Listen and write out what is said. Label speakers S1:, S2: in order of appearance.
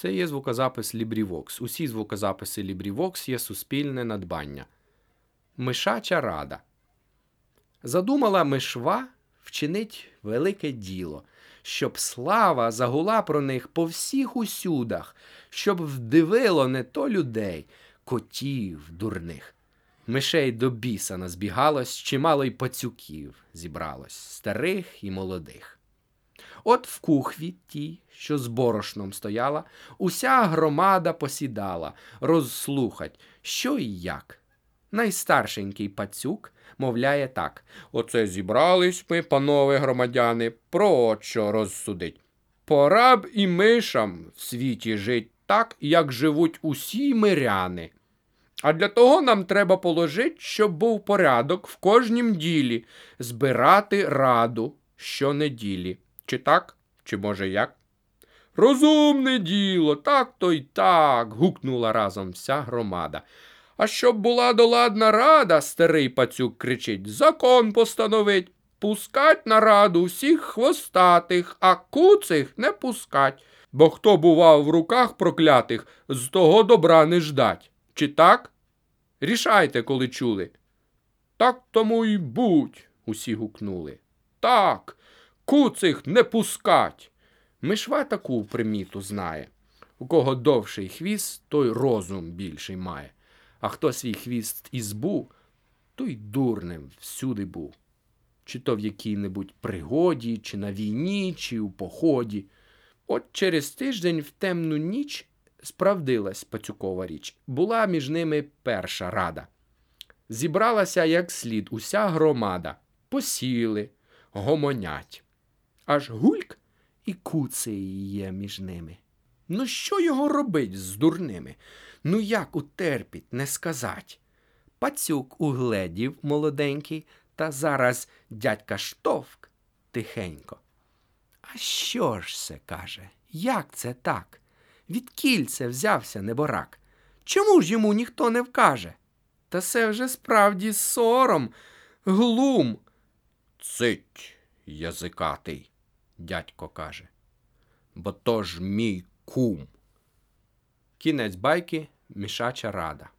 S1: Це є звукозапис LibriVox. Усі звукозаписи LibriVox є суспільне надбання. Мишача рада. Задумала мишва вчинить велике діло, щоб слава загула про них по всіх усюдах, щоб вдивило не то людей, котів дурних. Мишей до біса назбігалось, чимало й пацюків зібралось, старих і молодих. От в кухві тій, що з борошном стояла, уся громада посідала, розслухать, що і як. Найстаршенький пацюк мовляє так: Оце зібрались ми, панове громадяни, про що розсудить. Пора б і мишам в світі жить так, як живуть усі миряни. А для того нам треба положить, щоб був порядок в кожнім ділі, збирати раду щонеділі. Чи так, чи може як? Розумне діло, так то й так. гукнула разом вся громада. А щоб була доладна рада, старий пацюк кричить, закон постановить. Пускать на раду всіх хвостатих, а куцих не пускать. Бо хто бував в руках проклятих, з того добра не ждать. Чи так? Рішайте, коли чули. Так тому й будь, усі гукнули. Так, куцих не пускать. Мишва таку приміту знає. У кого довший хвіст, той розум більший має. А хто свій хвіст і збув, той дурним всюди був. Чи то в якій-небудь пригоді, чи на війні, чи у поході. От через тиждень в темну ніч справдилась пацюкова річ. Була між ними перша рада. Зібралася як слід уся громада. Посіли, гомонять. Аж гульк і куций є між ними. Ну, що його робить з дурними? Ну, як утерпіть, не сказать. Пацюк угледів молоденький, та зараз дядька штовк тихенько. А що ж це, каже, як це так? Від кільця взявся неборак. Чому ж йому ніхто не вкаже? Та це вже справді сором, глум. Цить, язикатий, дядько каже. Бо то ж мій кум. Кінець байки мішача рада.